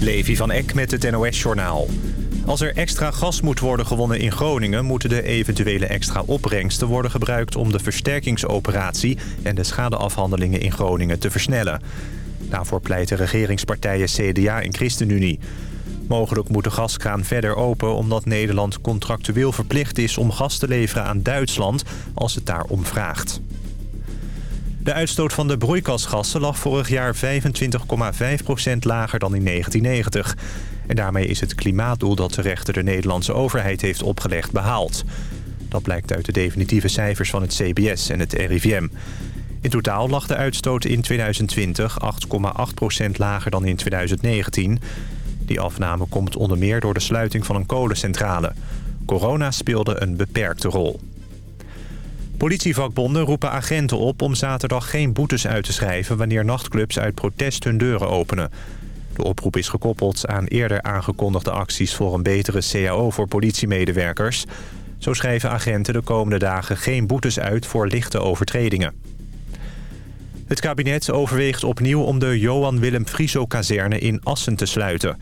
Levi van Eck met het NOS-journaal. Als er extra gas moet worden gewonnen in Groningen... moeten de eventuele extra opbrengsten worden gebruikt... om de versterkingsoperatie en de schadeafhandelingen in Groningen te versnellen. Daarvoor pleiten regeringspartijen CDA en ChristenUnie. Mogelijk moet de gaskraan verder open omdat Nederland contractueel verplicht is... om gas te leveren aan Duitsland als het daarom vraagt. De uitstoot van de broeikasgassen lag vorig jaar 25,5% lager dan in 1990. En daarmee is het klimaatdoel dat de rechter de Nederlandse overheid heeft opgelegd behaald. Dat blijkt uit de definitieve cijfers van het CBS en het RIVM. In totaal lag de uitstoot in 2020 8,8% lager dan in 2019. Die afname komt onder meer door de sluiting van een kolencentrale. Corona speelde een beperkte rol. Politievakbonden roepen agenten op om zaterdag geen boetes uit te schrijven... wanneer nachtclubs uit protest hun deuren openen. De oproep is gekoppeld aan eerder aangekondigde acties... voor een betere CAO voor politiemedewerkers. Zo schrijven agenten de komende dagen geen boetes uit voor lichte overtredingen. Het kabinet overweegt opnieuw om de Johan Willem Frieso-kazerne in Assen te sluiten.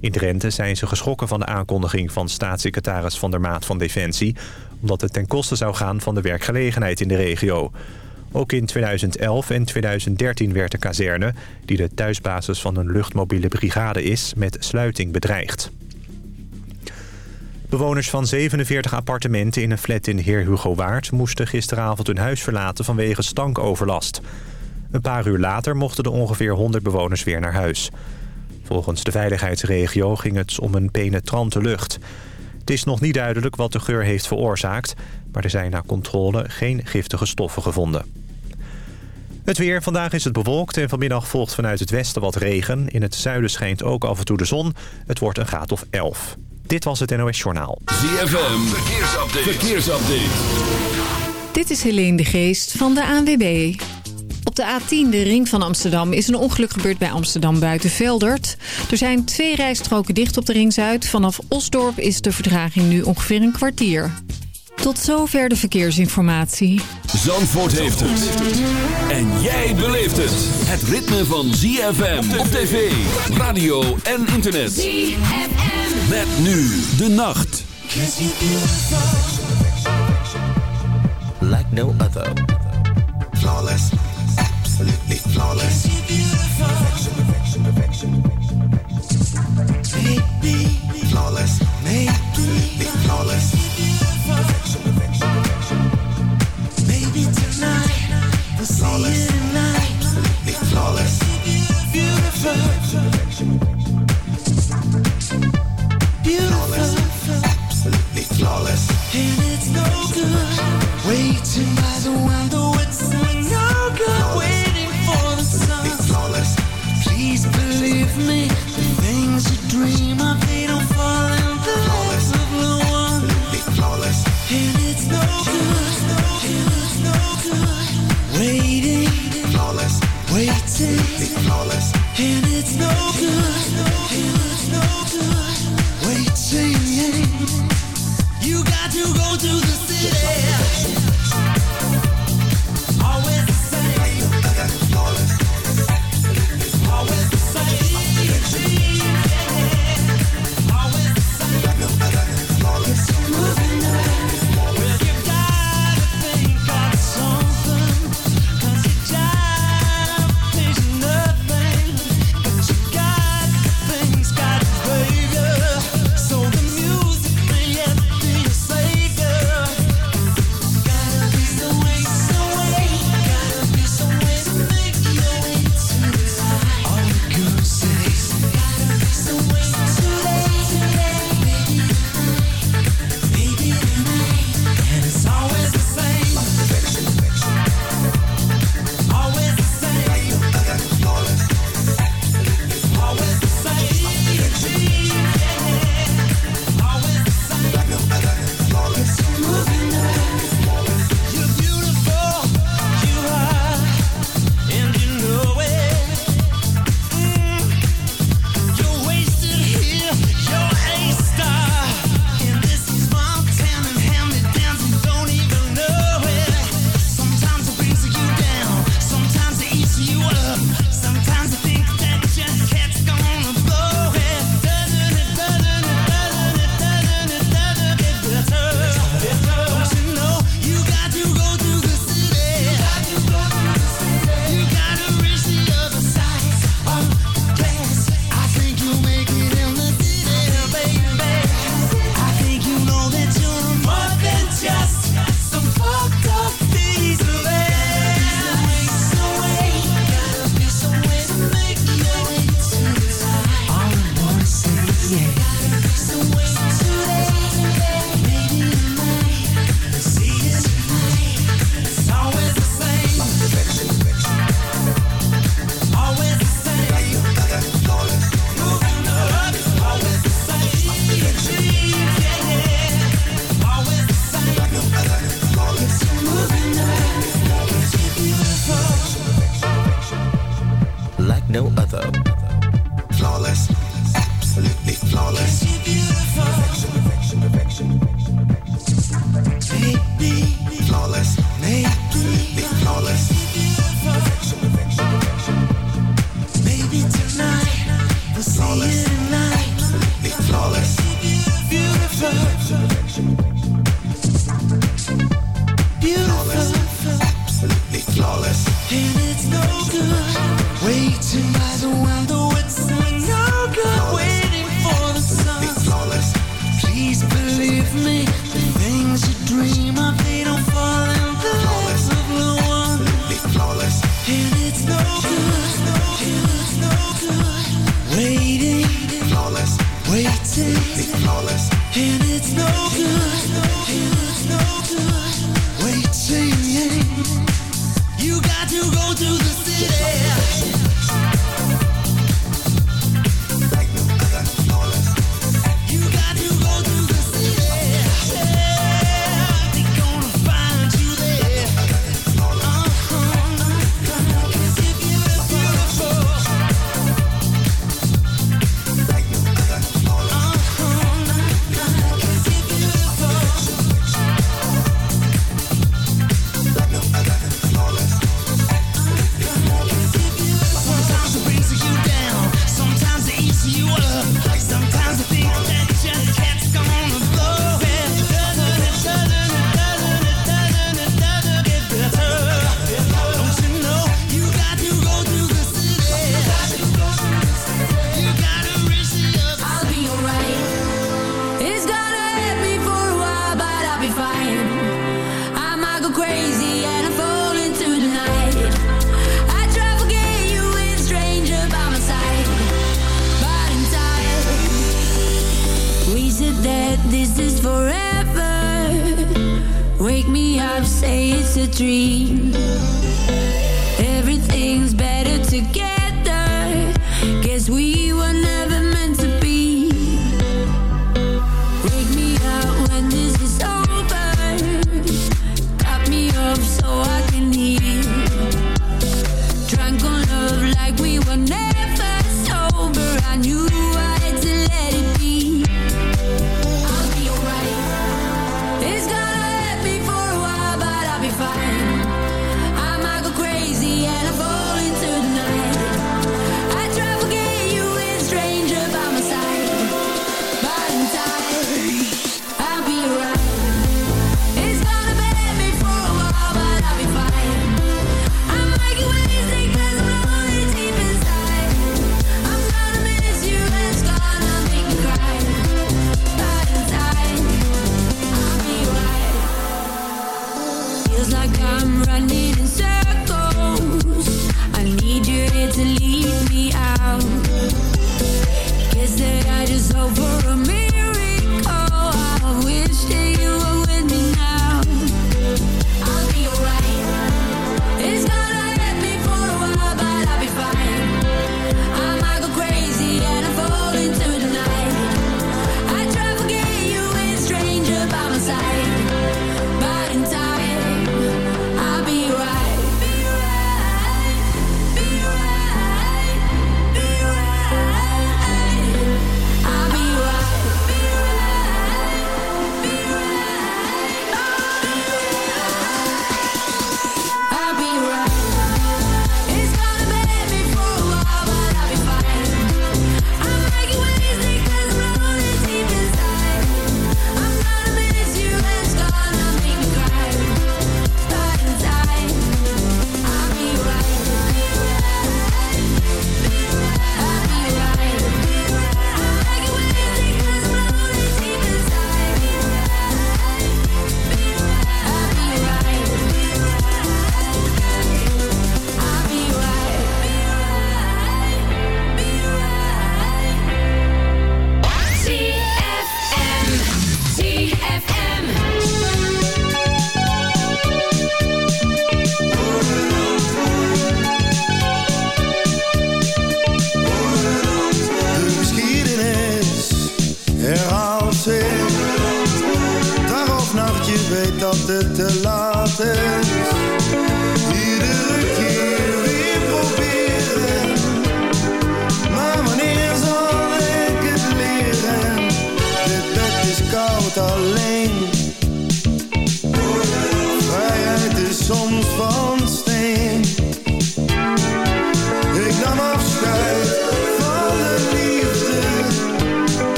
In Drenthe zijn ze geschrokken van de aankondiging van staatssecretaris Van der Maat van Defensie... omdat het ten koste zou gaan van de werkgelegenheid in de regio. Ook in 2011 en 2013 werd de kazerne, die de thuisbasis van een luchtmobiele brigade is, met sluiting bedreigd. Bewoners van 47 appartementen in een flat in Heer Hugo Waard... moesten gisteravond hun huis verlaten vanwege stankoverlast. Een paar uur later mochten de ongeveer 100 bewoners weer naar huis. Volgens de veiligheidsregio ging het om een penetrante lucht. Het is nog niet duidelijk wat de geur heeft veroorzaakt... maar er zijn na controle geen giftige stoffen gevonden. Het weer. Vandaag is het bewolkt en vanmiddag volgt vanuit het westen wat regen. In het zuiden schijnt ook af en toe de zon. Het wordt een graad of 11. Dit was het NOS Journaal. ZFM. Verkeersupdate. Verkeersupdate. Dit is Helene de Geest van de ANWB. Op de A10, de ring van Amsterdam, is een ongeluk gebeurd bij Amsterdam buiten Veldert. Er zijn twee rijstroken dicht op de ring Zuid. Vanaf Osdorp is de vertraging nu ongeveer een kwartier. Tot zover de verkeersinformatie. Zandvoort heeft het. En jij beleeft het. Het ritme van ZFM op tv, radio en internet. ZFM. Met nu de nacht. Like no other. Flawless. Absolutely flawless. Perfection. Flawless. Absolutely flawless. Flawless. And it's no good, and it's no good waiting. You got to go to the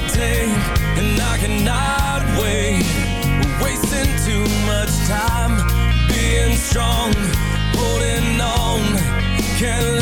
could take and I cannot wait. We're wasting too much time being strong, holding on. Can't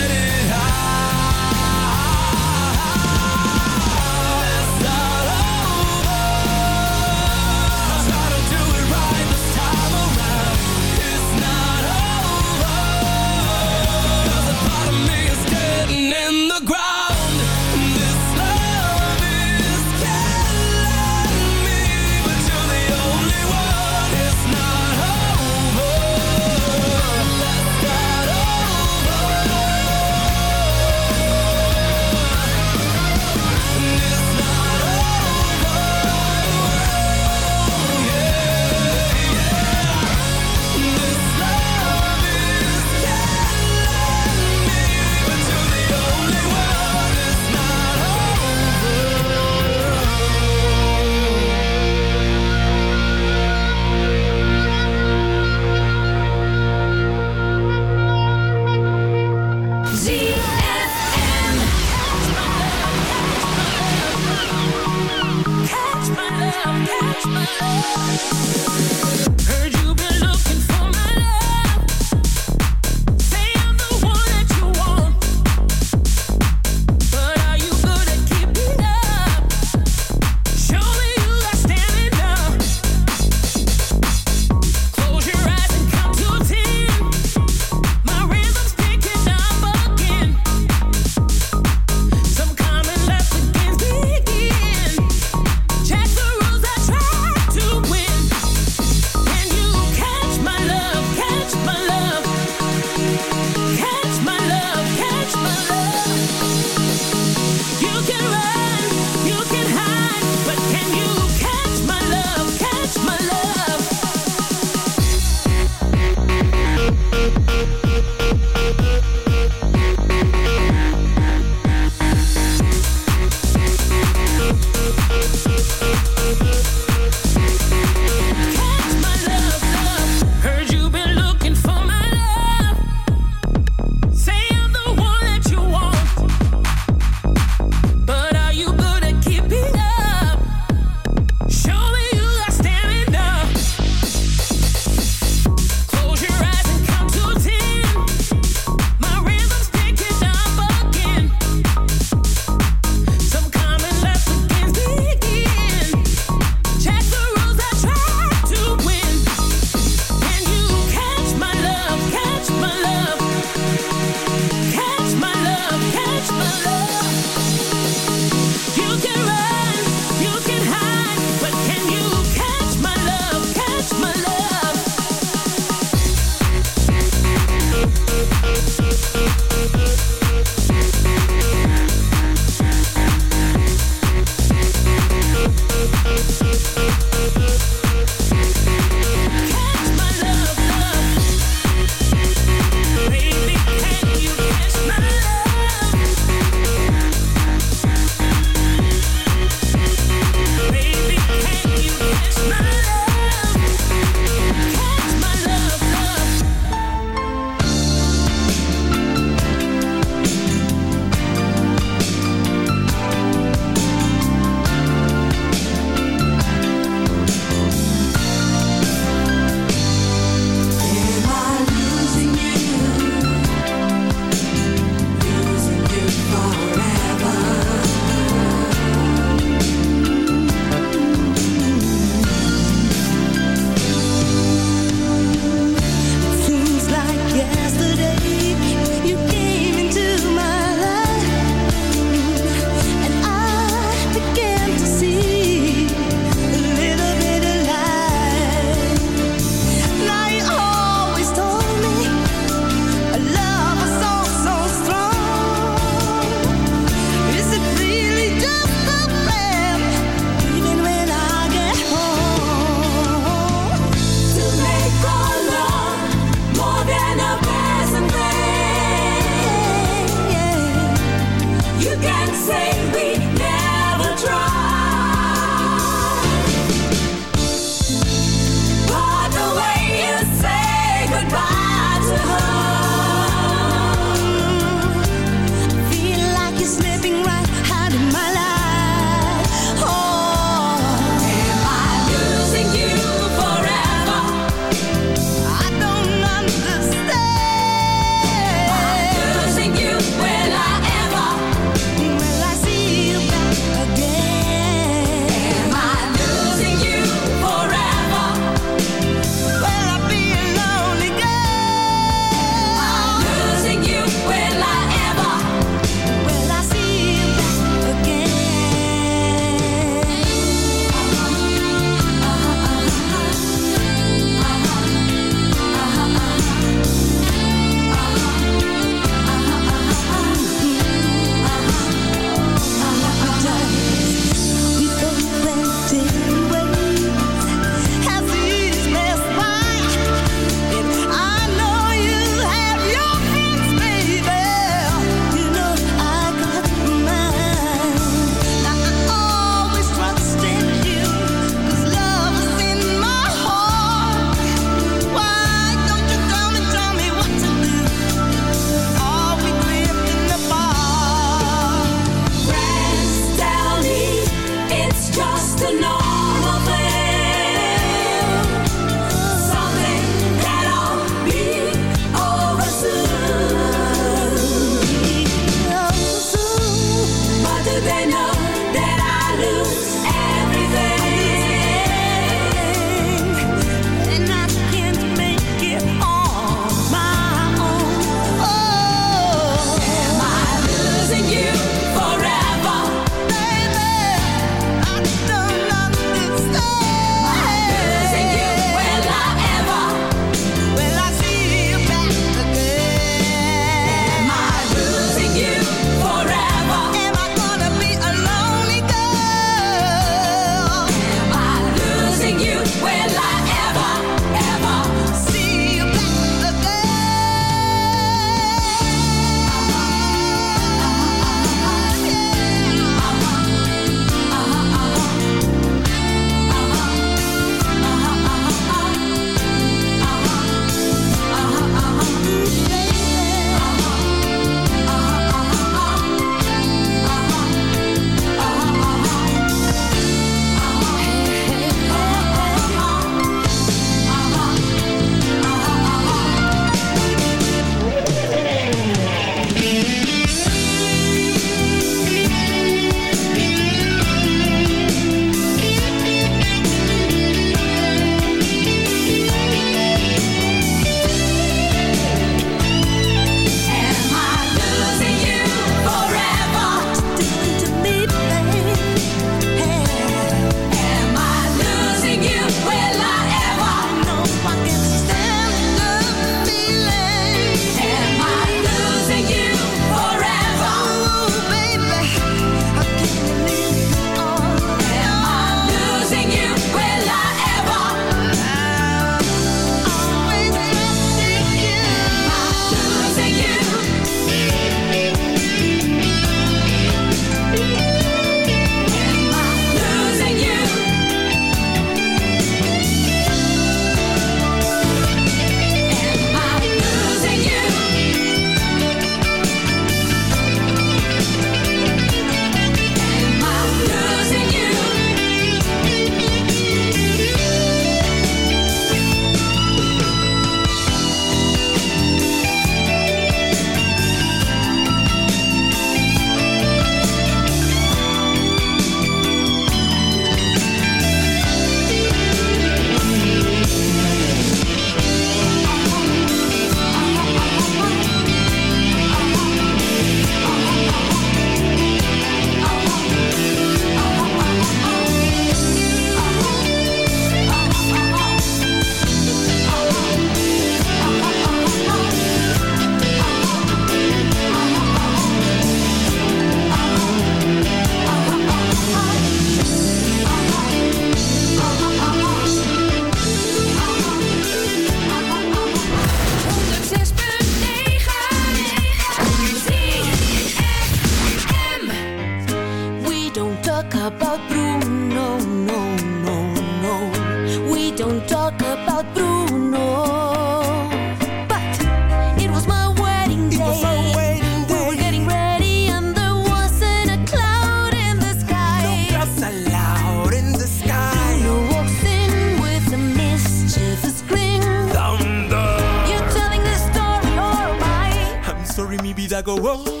whoa.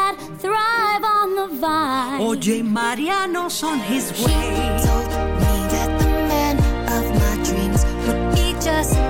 that thrive on the vine. OJ Mariano's on his way. She told me that the man of my dreams would be just.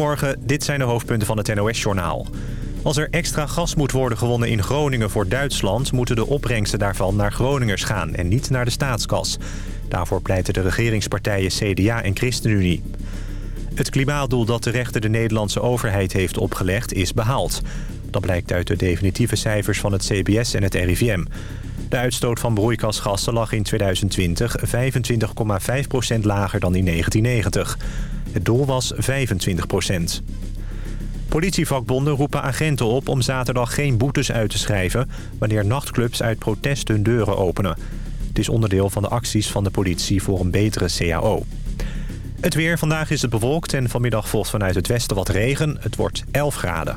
Goedemorgen, dit zijn de hoofdpunten van het NOS-journaal. Als er extra gas moet worden gewonnen in Groningen voor Duitsland... moeten de opbrengsten daarvan naar Groningers gaan en niet naar de staatskas. Daarvoor pleiten de regeringspartijen CDA en ChristenUnie. Het klimaatdoel dat de rechter de Nederlandse overheid heeft opgelegd is behaald. Dat blijkt uit de definitieve cijfers van het CBS en het RIVM. De uitstoot van broeikasgassen lag in 2020 25,5 lager dan in 1990. Het doel was 25 procent. Politievakbonden roepen agenten op om zaterdag geen boetes uit te schrijven... wanneer nachtclubs uit protest hun deuren openen. Het is onderdeel van de acties van de politie voor een betere CAO. Het weer. Vandaag is het bewolkt en vanmiddag volgt vanuit het westen wat regen. Het wordt 11 graden.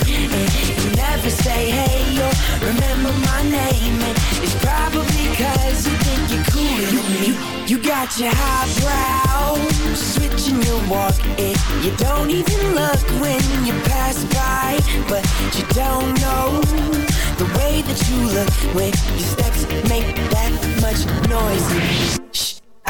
You never say hey or remember my name, and it's probably cause you think you're cooler than me. You got your highbrow, switching your walk, and you don't even look when you pass by, but you don't know the way that you look when your steps make that much noise. Shh,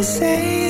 The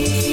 Europe,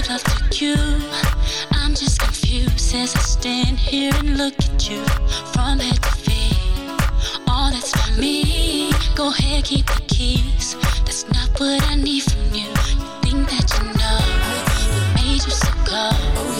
should have took you. I'm just confused as I stand here and look at you from head to feet. All that's for me. Go ahead, keep the keys. That's not what I need from you. You think that you know what made you so cold.